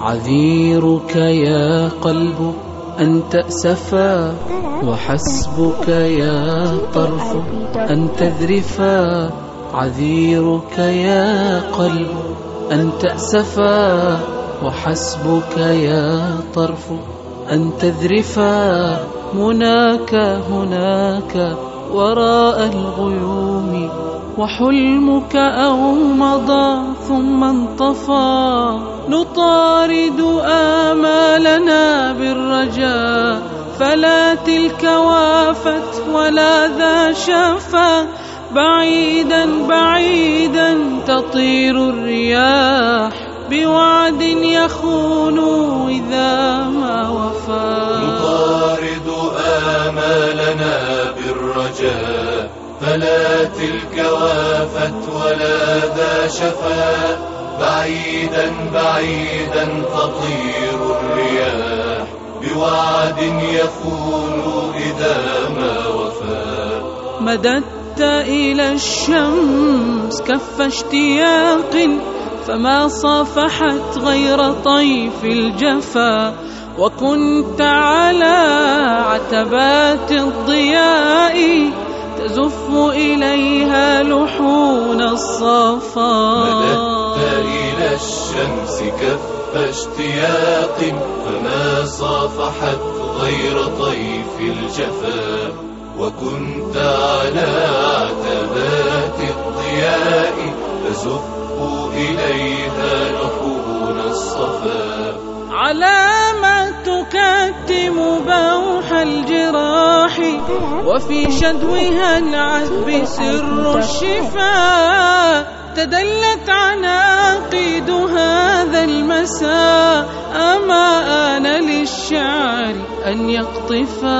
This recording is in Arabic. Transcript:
عذيرك يا قلب أن تأسفا وحسبك يا طرف أن تذرفا عذيرك يا قلب أن تأسفا وحسبك يا طرف أن تذرفا مناك هناك وراء الغيوم وحلمك أو مضى ثم انطفى. نطارد آمالنا بالرجاء فلا تلك وافت ولا ذا شفا بعيدا بعيدا تطير الرياح بوعد يخون فلا تلك وافت ولا ذا شفا. بعيدا بعيدا تطير الرياح. بوعد يخون إذا ما وفى. مددت إلى الشمس كف اشتياق فما صافحت غير طيف الجفا. وكنت على عتبات الضياء الصفا مددت إلى الشمس كف اشتياق فما صافحت غير طيف الجفا. وكنت على عتبات الضياء تزف إليها لحون الصفا. على ما تكتم بوح الجراح وفي شدوها العذب سر الشفاء تدلت عناقيد هذا المساء أما آن للشعر أن يقطفا.